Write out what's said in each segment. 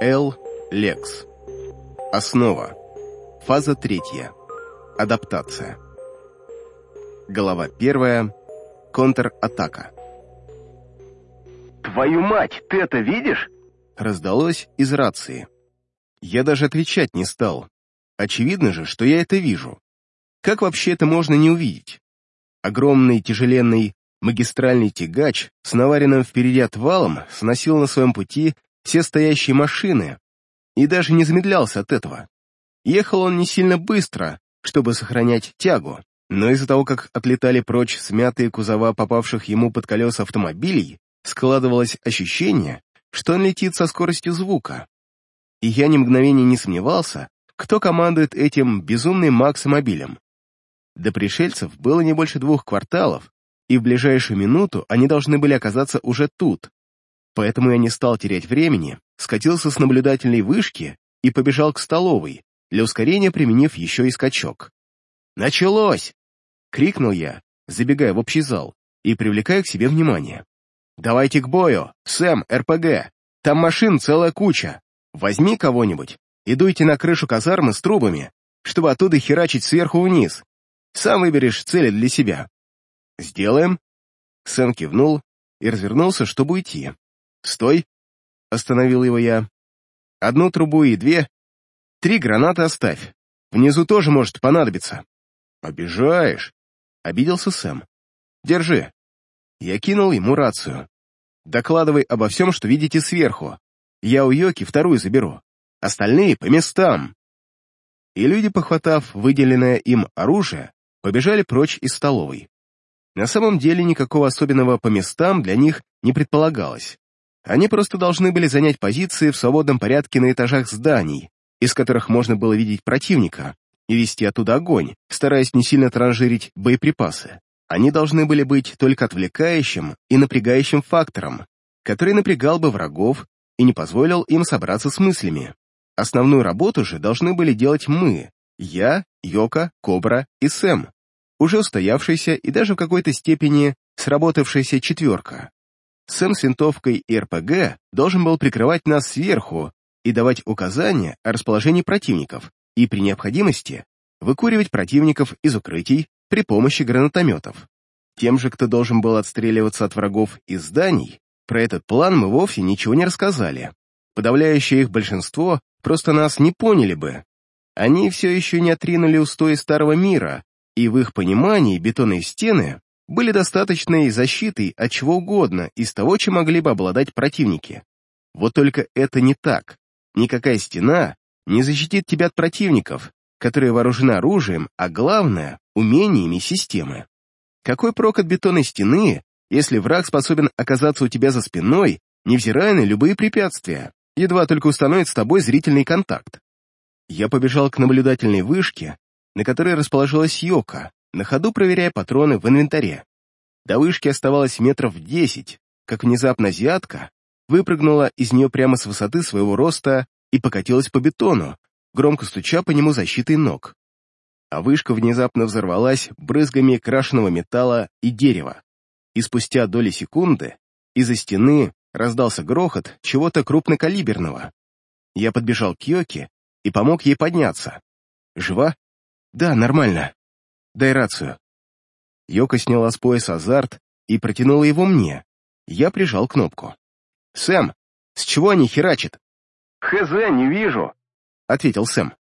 Л. Лекс. Основа. Фаза третья. Адаптация. Глава первая. Контратака. «Твою мать, ты это видишь?» Раздалось из рации. Я даже отвечать не стал. Очевидно же, что я это вижу. Как вообще это можно не увидеть? Огромный тяжеленный магистральный тягач с наваренным впереди отвалом сносил на своем пути все стоящие машины и даже не замедлялся от этого. Ехал он не сильно быстро, чтобы сохранять тягу, но из-за того, как отлетали прочь смятые кузова попавших ему под колеса автомобилей, складывалось ощущение, что он летит со скоростью звука. И я ни мгновения не сомневался, кто командует этим безумным максомобилем. До пришельцев было не больше двух кварталов, и в ближайшую минуту они должны были оказаться уже тут. Поэтому я не стал терять времени, скатился с наблюдательной вышки и побежал к столовой, для ускорения применив еще и скачок. «Началось!» — крикнул я, забегая в общий зал и привлекая к себе внимание. «Давайте к бою! Сэм, РПГ! Там машин целая куча! Возьми кого-нибудь и дуйте на крышу казармы с трубами, чтобы оттуда херачить сверху вниз. Сам выберешь цели для себя. «Сделаем?» Сэм кивнул и развернулся, чтобы уйти. «Стой!» — остановил его я. «Одну трубу и две. Три гранаты оставь. Внизу тоже может понадобиться». «Обижаешь!» — обиделся Сэм. «Держи». Я кинул ему рацию. «Докладывай обо всем, что видите сверху. Я у Йоки вторую заберу. Остальные по местам». И люди, похватав выделенное им оружие, побежали прочь из столовой. На самом деле никакого особенного по местам для них не предполагалось. Они просто должны были занять позиции в свободном порядке на этажах зданий, из которых можно было видеть противника, и вести оттуда огонь, стараясь не сильно транжирить боеприпасы. Они должны были быть только отвлекающим и напрягающим фактором, который напрягал бы врагов и не позволил им собраться с мыслями. Основную работу же должны были делать мы, я, Йока, Кобра и Сэм уже устоявшаяся и даже в какой-то степени сработавшаяся четверка. Сэм с винтовкой и РПГ должен был прикрывать нас сверху и давать указания о расположении противников и, при необходимости, выкуривать противников из укрытий при помощи гранатометов. Тем же, кто должен был отстреливаться от врагов из зданий, про этот план мы вовсе ничего не рассказали. Подавляющее их большинство просто нас не поняли бы. Они все еще не отринули устои старого мира, и в их понимании бетонные стены были достаточной защитой от чего угодно из того, чем могли бы обладать противники. Вот только это не так. Никакая стена не защитит тебя от противников, которые вооружены оружием, а главное — умениями системы. Какой прок от бетонной стены, если враг способен оказаться у тебя за спиной, невзирая на любые препятствия, едва только установит с тобой зрительный контакт? Я побежал к наблюдательной вышке, на которой расположилась Йока, на ходу проверяя патроны в инвентаре. До вышки оставалось метров десять, как внезапно азиатка выпрыгнула из нее прямо с высоты своего роста и покатилась по бетону, громко стуча по нему защитой ног. А вышка внезапно взорвалась брызгами крашеного металла и дерева. И спустя доли секунды из-за стены раздался грохот чего-то крупнокалиберного. Я подбежал к Йоке и помог ей подняться. «Жива?» «Да, нормально. Дай рацию». Йока сняла с пояса азарт и протянула его мне. Я прижал кнопку. «Сэм, с чего они херачат?» «Хз, не вижу», — ответил Сэм.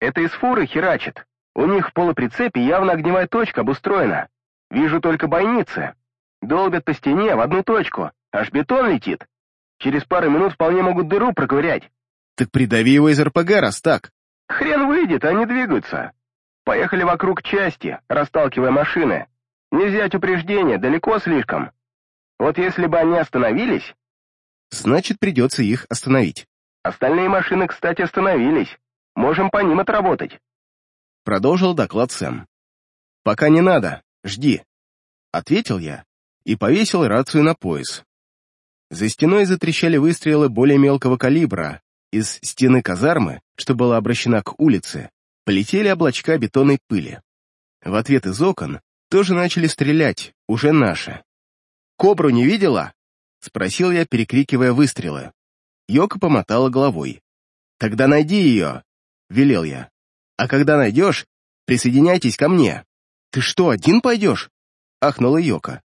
«Это из фуры херачат. У них в полуприцепе явно огневая точка обустроена. Вижу только бойницы. Долбят по стене в одну точку, аж бетон летит. Через пару минут вполне могут дыру проковырять». «Так придави его из РПГ, раз так». «Хрен выйдет, они двигаются. Поехали вокруг части, расталкивая машины. Не взять упреждения, далеко слишком. Вот если бы они остановились... Значит, придется их остановить. Остальные машины, кстати, остановились. Можем по ним отработать. Продолжил доклад Сэм. «Пока не надо, жди», — ответил я и повесил рацию на пояс. За стеной затрещали выстрелы более мелкого калибра из стены казармы, что была обращена к улице, полетели облачка бетонной пыли. В ответ из окон тоже начали стрелять, уже наши. «Кобру не видела?» — спросил я, перекрикивая выстрелы. Йока помотала головой. «Тогда найди ее!» — велел я. «А когда найдешь, присоединяйтесь ко мне». «Ты что, один пойдешь?» — ахнула Йока.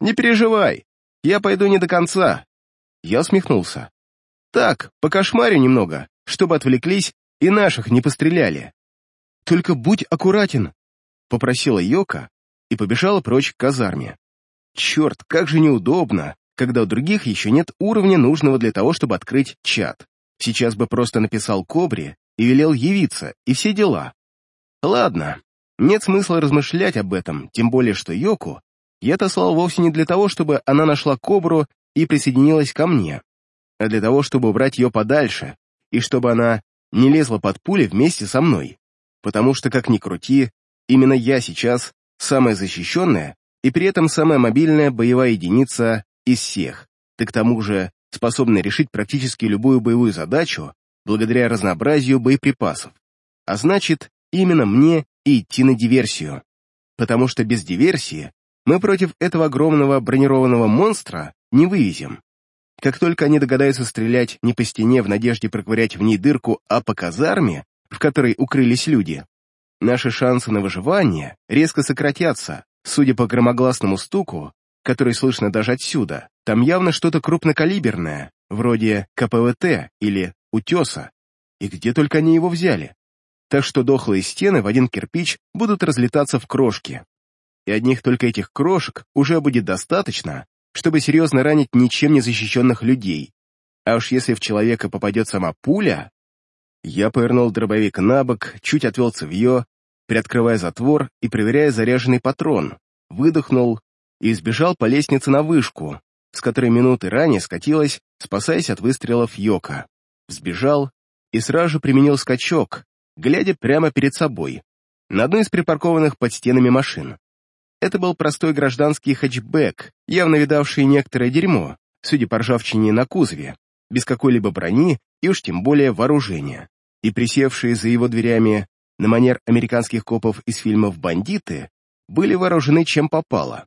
«Не переживай, я пойду не до конца». Я усмехнулся. «Так, по кошмарю немного, чтобы отвлеклись и наших не постреляли». «Только будь аккуратен», — попросила Йока и побежала прочь к казарме. Черт, как же неудобно, когда у других еще нет уровня, нужного для того, чтобы открыть чат. Сейчас бы просто написал Кобре и велел явиться, и все дела. Ладно, нет смысла размышлять об этом, тем более что Йоку я отослал вовсе не для того, чтобы она нашла Кобру и присоединилась ко мне, а для того, чтобы убрать ее подальше, и чтобы она не лезла под пули вместе со мной. Потому что, как ни крути, именно я сейчас самая защищенная и при этом самая мобильная боевая единица из всех, ты к тому же способна решить практически любую боевую задачу благодаря разнообразию боеприпасов. А значит, именно мне и идти на диверсию. Потому что без диверсии мы против этого огромного бронированного монстра не вывезем. Как только они догадаются стрелять не по стене в надежде проковырять в ней дырку, а по казарме, в которой укрылись люди, наши шансы на выживание резко сократятся, судя по громогласному стуку, который слышно даже отсюда. Там явно что-то крупнокалиберное, вроде КПВТ или утеса. И где только они его взяли. Так что дохлые стены в один кирпич будут разлетаться в крошки. И одних только этих крошек уже будет достаточно, чтобы серьезно ранить ничем не защищенных людей. А уж если в человека попадет сама пуля... Я повернул дробовик на бок, чуть отвел цевье, приоткрывая затвор и проверяя заряженный патрон, выдохнул и сбежал по лестнице на вышку, с которой минуты ранее скатилась, спасаясь от выстрелов Йока. Сбежал и сразу же применил скачок, глядя прямо перед собой, на одну из припаркованных под стенами машин. Это был простой гражданский хэтчбэк, явно видавший некоторое дерьмо, судя по ржавчине на кузове, без какой-либо брони и уж тем более вооружения. И присевшие за его дверями на манер американских копов из фильмов «Бандиты» были вооружены чем попало.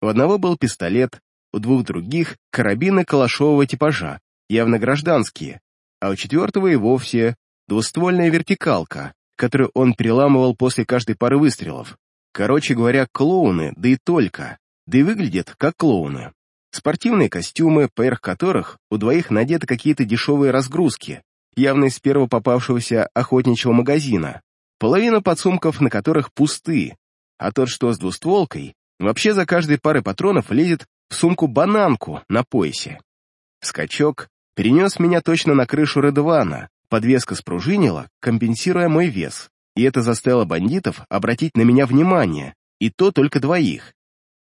У одного был пистолет, у двух других — карабины калашового типажа, явно гражданские, а у четвертого и вовсе двуствольная вертикалка, которую он переламывал после каждой пары выстрелов. Короче говоря, клоуны, да и только, да и выглядят как клоуны. Спортивные костюмы, поверх которых у двоих надеты какие-то дешевые разгрузки, явно из первого попавшегося охотничьего магазина, половина подсумков на которых пусты, а тот, что с двустволкой, вообще за каждой парой патронов лезет в сумку-бананку на поясе. Скачок перенес меня точно на крышу Редвана, подвеска спружинила, компенсируя мой вес и это заставило бандитов обратить на меня внимание, и то только двоих.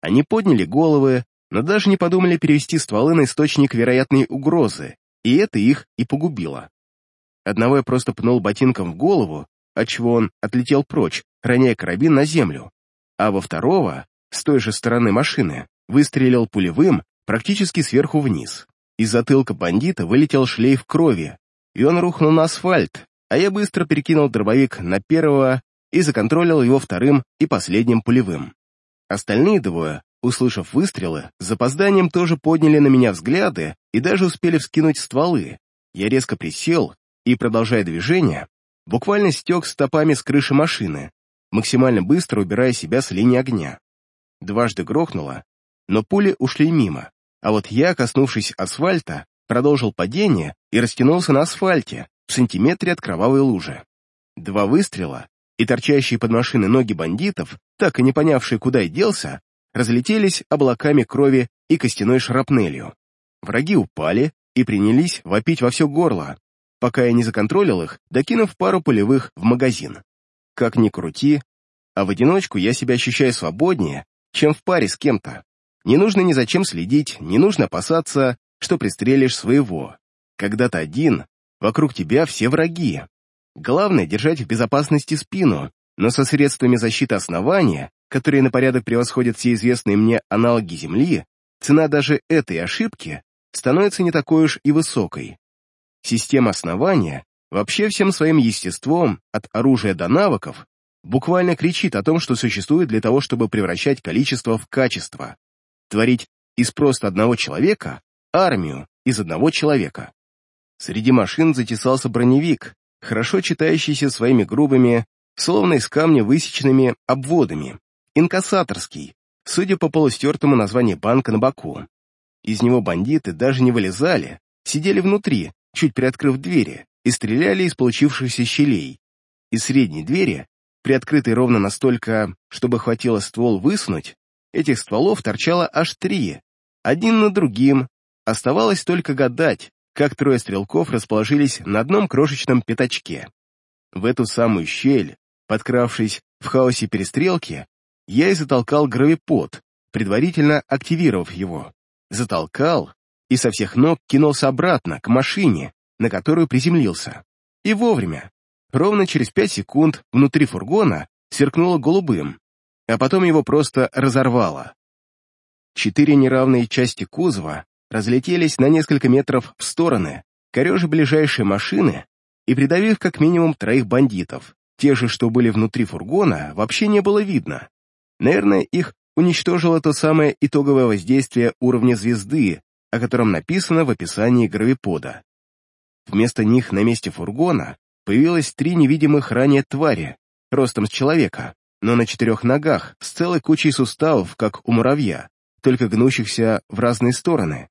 Они подняли головы, но даже не подумали перевести стволы на источник вероятной угрозы, и это их и погубило. Одного я просто пнул ботинком в голову, отчего он отлетел прочь, роняя карабин на землю, а во второго, с той же стороны машины, выстрелил пулевым практически сверху вниз. Из затылка бандита вылетел шлейф крови, и он рухнул на асфальт, а я быстро перекинул дробовик на первого и законтролил его вторым и последним пулевым. Остальные двое, услышав выстрелы, с запозданием тоже подняли на меня взгляды и даже успели вскинуть стволы. Я резко присел и, продолжая движение, буквально стек стопами с крыши машины, максимально быстро убирая себя с линии огня. Дважды грохнуло, но пули ушли мимо, а вот я, коснувшись асфальта, продолжил падение и растянулся на асфальте, в сантиметре от кровавой лужи. Два выстрела, и торчащие под машины ноги бандитов, так и не понявшие, куда и делся, разлетелись облаками крови и костяной шрапнелью. Враги упали и принялись вопить во все горло, пока я не законтролил их, докинув пару полевых в магазин. Как ни крути, а в одиночку я себя ощущаю свободнее, чем в паре с кем-то. Не нужно ни за чем следить, не нужно опасаться, что пристрелишь своего. Когда то один, Вокруг тебя все враги. Главное — держать в безопасности спину, но со средствами защиты основания, которые на порядок превосходят все известные мне аналоги Земли, цена даже этой ошибки становится не такой уж и высокой. Система основания вообще всем своим естеством, от оружия до навыков, буквально кричит о том, что существует для того, чтобы превращать количество в качество. Творить из просто одного человека армию из одного человека. Среди машин затесался броневик, хорошо читающийся своими грубыми, словно из камня высеченными обводами, инкассаторский, судя по полустертому названию банка на боку. Из него бандиты даже не вылезали, сидели внутри, чуть приоткрыв двери, и стреляли из получившихся щелей. Из средней двери, приоткрытой ровно настолько, чтобы хватило ствол высунуть, этих стволов торчало аж три, один над другим. Оставалось только гадать, как трое стрелков расположились на одном крошечном пятачке. В эту самую щель, подкравшись в хаосе перестрелки, я и затолкал гравипод, предварительно активировав его. Затолкал и со всех ног кинулся обратно, к машине, на которую приземлился. И вовремя. Ровно через пять секунд внутри фургона сверкнуло голубым, а потом его просто разорвало. Четыре неравные части кузова разлетелись на несколько метров в стороны, корежи ближайшие машины и придавив как минимум троих бандитов. Те же, что были внутри фургона, вообще не было видно. Наверное, их уничтожило то самое итоговое воздействие уровня звезды, о котором написано в описании гравипода. Вместо них на месте фургона появилось три невидимых ранее твари, ростом с человека, но на четырех ногах, с целой кучей суставов, как у муравья, только гнущихся в разные стороны.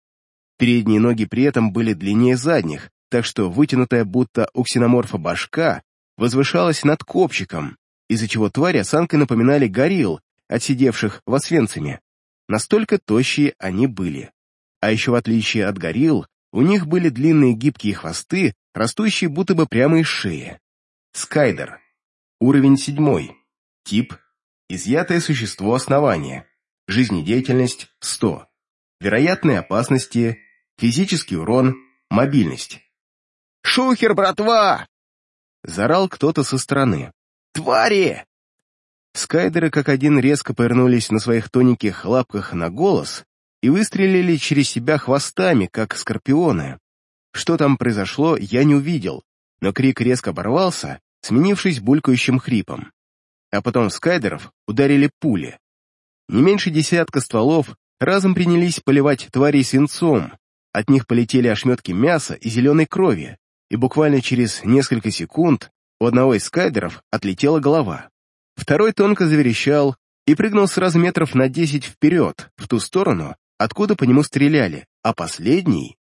Передние ноги при этом были длиннее задних, так что вытянутая будто у ксеноморфа башка возвышалась над копчиком, из-за чего твари осанкой напоминали горилл, отсидевших в Освенциме. Настолько тощие они были. А еще в отличие от горилл, у них были длинные гибкие хвосты, растущие будто бы прямо из шеи. Скайдер. Уровень седьмой. Тип. Изъятое существо основания. Жизнедеятельность 100. Вероятные опасности. Физический урон. Мобильность. «Шухер, братва!» Зарал кто-то со стороны. «Твари!» Скайдеры как один резко повернулись на своих тоненьких лапках на голос и выстрелили через себя хвостами, как скорпионы. Что там произошло, я не увидел, но крик резко оборвался, сменившись булькающим хрипом. А потом скайдеров ударили пули. Не меньше десятка стволов разом принялись поливать тварей свинцом, от них полетели ошметки мяса и зеленой крови, и буквально через несколько секунд у одного из скайдеров отлетела голова. Второй тонко заверещал и прыгнул сразу метров на десять вперед, в ту сторону, откуда по нему стреляли, а последний...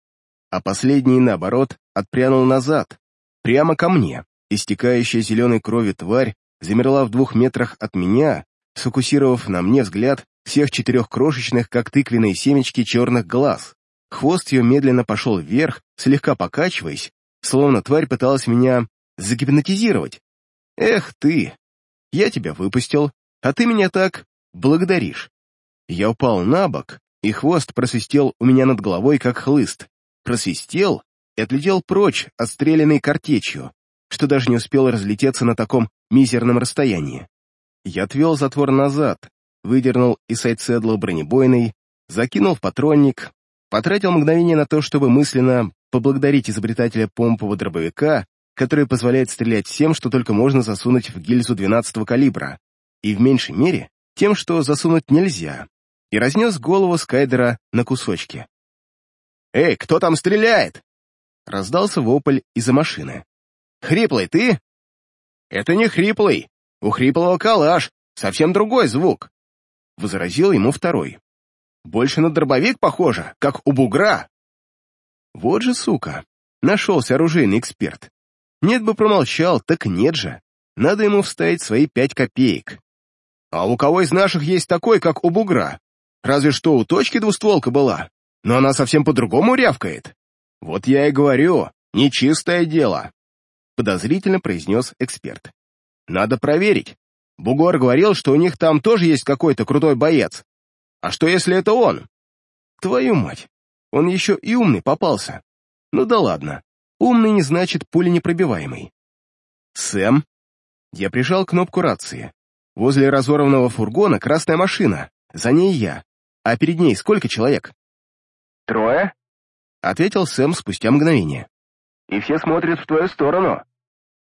А последний, наоборот, отпрянул назад, прямо ко мне. Истекающая зеленой крови тварь замерла в двух метрах от меня, сфокусировав на мне взгляд всех четырех крошечных, как тыквенные семечки, черных глаз. Хвост ее медленно пошел вверх, слегка покачиваясь, словно тварь пыталась меня загипнотизировать. Эх ты! Я тебя выпустил, а ты меня так благодаришь. Я упал на бок, и хвост просвистел у меня над головой, как хлыст. Просвистел и отлетел прочь, отстрелянный картечью, что даже не успел разлететься на таком мизерном расстоянии. Я отвел затвор назад, выдернул из сайдседла бронебойный, закинул в патронник, потратил мгновение на то, чтобы мысленно поблагодарить изобретателя помпового дробовика, который позволяет стрелять всем, что только можно засунуть в гильзу 12-го калибра, и в меньшей мере тем, что засунуть нельзя, и разнес голову Скайдера на кусочки. «Эй, кто там стреляет?» Раздался вопль из-за машины. «Хриплый ты?» «Это не хриплый. У хриплого калаш. Совсем другой звук», — возразил ему второй. «Больше на дробовик похоже, как у бугра». Вот же сука, нашелся оружейный эксперт. Нет бы промолчал, так нет же. Надо ему вставить свои пять копеек. А у кого из наших есть такой, как у бугра? Разве что у точки двустволка была, но она совсем по-другому рявкает. Вот я и говорю, нечистое дело. Подозрительно произнес эксперт. Надо проверить. Бугор говорил, что у них там тоже есть какой-то крутой боец. А что, если это он? Твою мать, он еще и умный попался. Ну да ладно, умный не значит пуленепробиваемый. Сэм? Я прижал кнопку рации. Возле разорванного фургона красная машина, за ней я. А перед ней сколько человек? Трое? Ответил Сэм спустя мгновение. И все смотрят в твою сторону.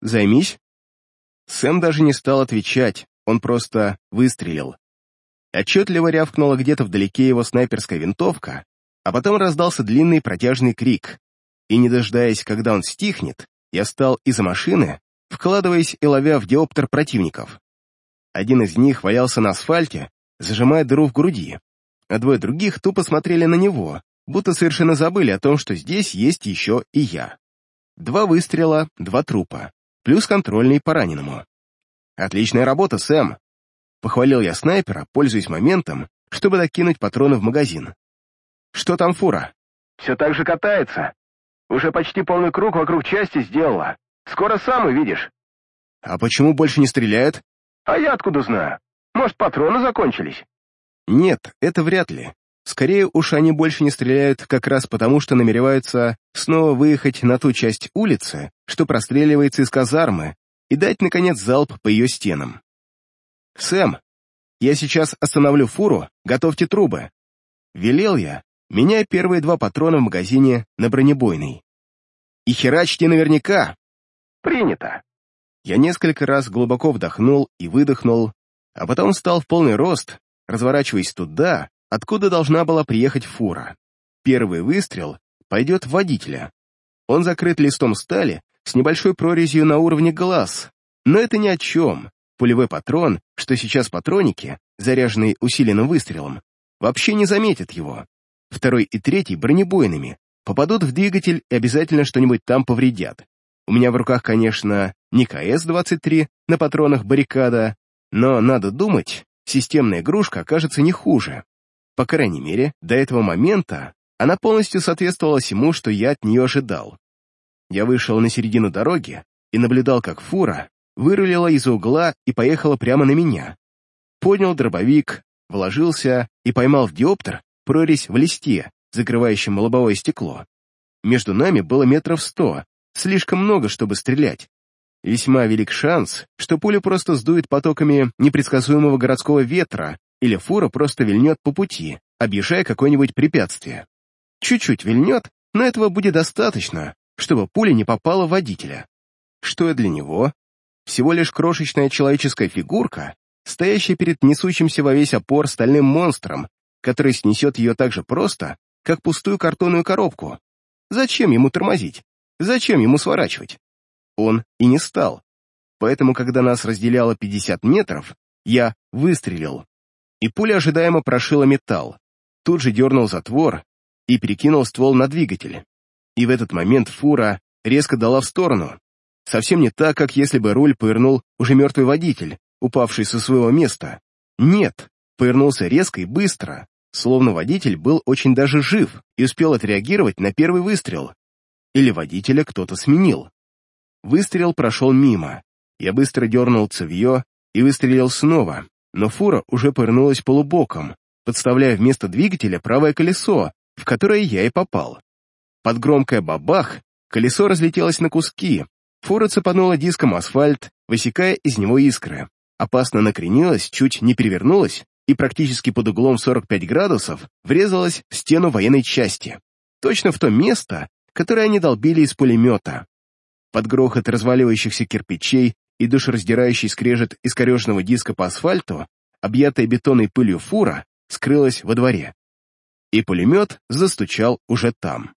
Займись. Сэм даже не стал отвечать, он просто выстрелил. Отчетливо рявкнула где-то вдалеке его снайперская винтовка, а потом раздался длинный протяжный крик. и, не дожидаясь, когда он стихнет, я встал из-за машины, вкладываясь и ловя в диоптер противников. Один из них валялся на асфальте, зажимая дыру в груди, а двое других тупо смотрели на него, будто совершенно забыли о том, что здесь есть еще и я. Два выстрела, два трупа, плюс контрольный по раненому. «Отличная работа, Сэм!» Похвалил я снайпера, пользуясь моментом, чтобы докинуть патроны в магазин. «Что там фура?» «Все так же катается. Уже почти полный круг вокруг части сделала. Скоро сам увидишь». «А почему больше не стреляет?» «А я откуда знаю? Может, патроны закончились?» «Нет, это вряд ли. Скорее уж они больше не стреляют как раз потому, что намереваются снова выехать на ту часть улицы, что простреливается из казармы, и дать, наконец, залп по ее стенам. «Сэм, я сейчас остановлю фуру, готовьте трубы». Велел я, меняя первые два патрона в магазине на бронебойный. «И херачьте наверняка!» «Принято!» Я несколько раз глубоко вдохнул и выдохнул, а потом встал в полный рост, разворачиваясь туда, откуда должна была приехать фура. Первый выстрел пойдет в водителя. Он закрыт листом стали с небольшой прорезью на уровне глаз, но это ни о чем. Пулевой патрон, что сейчас патроники, заряженный усиленным выстрелом, вообще не заметят его. Второй и третий бронебойными, попадут в двигатель и обязательно что-нибудь там повредят. У меня в руках, конечно, не КС-23 на патронах баррикада, но, надо думать, системная игрушка окажется не хуже. По крайней мере, до этого момента она полностью соответствовала всему, что я от нее ожидал. Я вышел на середину дороги и наблюдал, как фура вырулила из угла и поехала прямо на меня. Поднял дробовик, вложился и поймал в диоптер прорезь в листе, закрывающем лобовое стекло. Между нами было метров сто, слишком много, чтобы стрелять. Весьма велик шанс, что пуля просто сдует потоками непредсказуемого городского ветра, или фура просто вильнет по пути, объезжая какое-нибудь препятствие. Чуть-чуть вильнет, но этого будет достаточно, чтобы пуля не попала в водителя. Что я для него? Всего лишь крошечная человеческая фигурка, стоящая перед несущимся во весь опор стальным монстром, который снесет ее так же просто, как пустую картонную коробку. Зачем ему тормозить? Зачем ему сворачивать? Он и не стал. Поэтому, когда нас разделяло 50 метров, я выстрелил и пуля ожидаемо прошила металл. Тут же дернул затвор и перекинул ствол на двигатель. И в этот момент фура резко дала в сторону. Совсем не так, как если бы руль повернул уже мертвый водитель, упавший со своего места. Нет, повернулся резко и быстро, словно водитель был очень даже жив и успел отреагировать на первый выстрел. Или водителя кто-то сменил. Выстрел прошел мимо. Я быстро дернул цевье и выстрелил снова, но фура уже повернулась полубоком, подставляя вместо двигателя правое колесо, в которое я и попал. Под громкое бабах колесо разлетелось на куски, фура цепанула диском асфальт, высекая из него искры, опасно накренилась, чуть не перевернулась и практически под углом 45 градусов врезалась в стену военной части, точно в то место, которое они долбили из пулемета. Под грохот разваливающихся кирпичей и душераздирающий скрежет искореженного диска по асфальту, объятая бетонной пылью фура, скрылась во дворе. И пулемет застучал уже там.